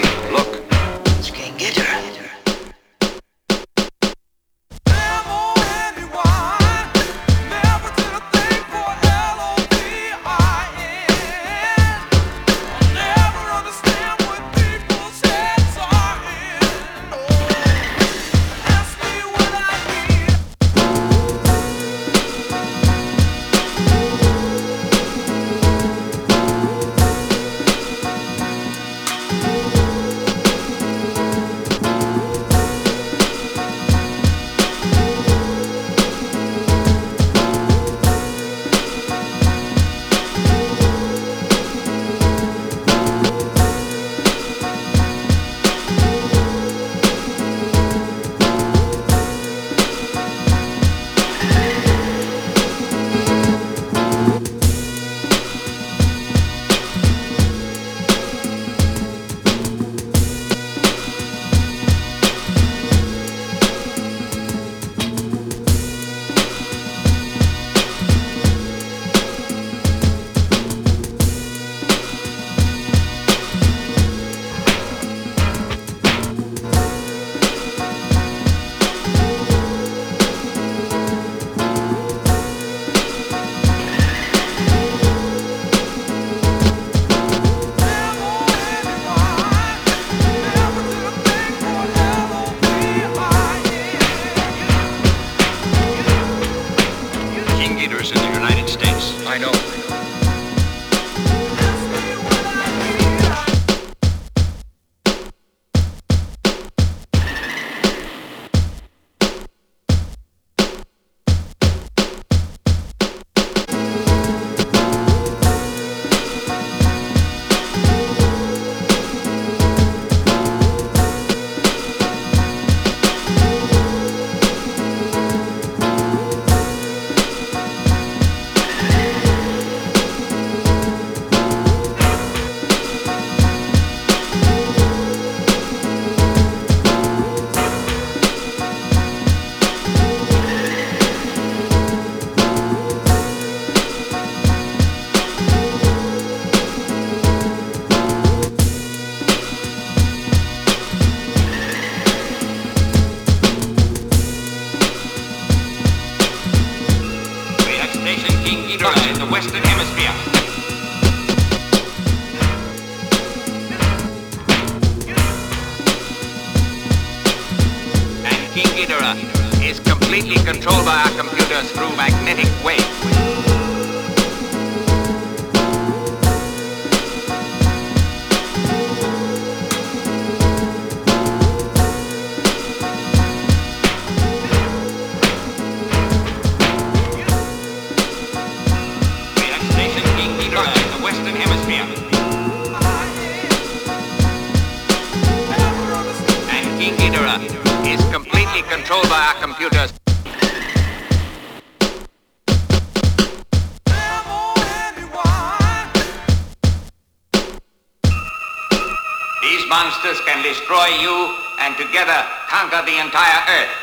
pain. United States. I know. Stationed in the Western Hemisphere. And King Ghidorah is completely controlled by our computers through magnetic waves. Controlled by our computers. These monsters can destroy you and together conquer the entire Earth.